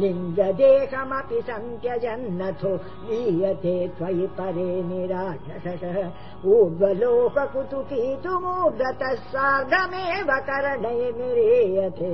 लिङ्गदेहमपि सन्त्यजन्नथो लीयते त्वयि परे निराजसः ऊर्ध्वलोककुतुकीतुमूर्धतः सार्धमेव करणे निरीयते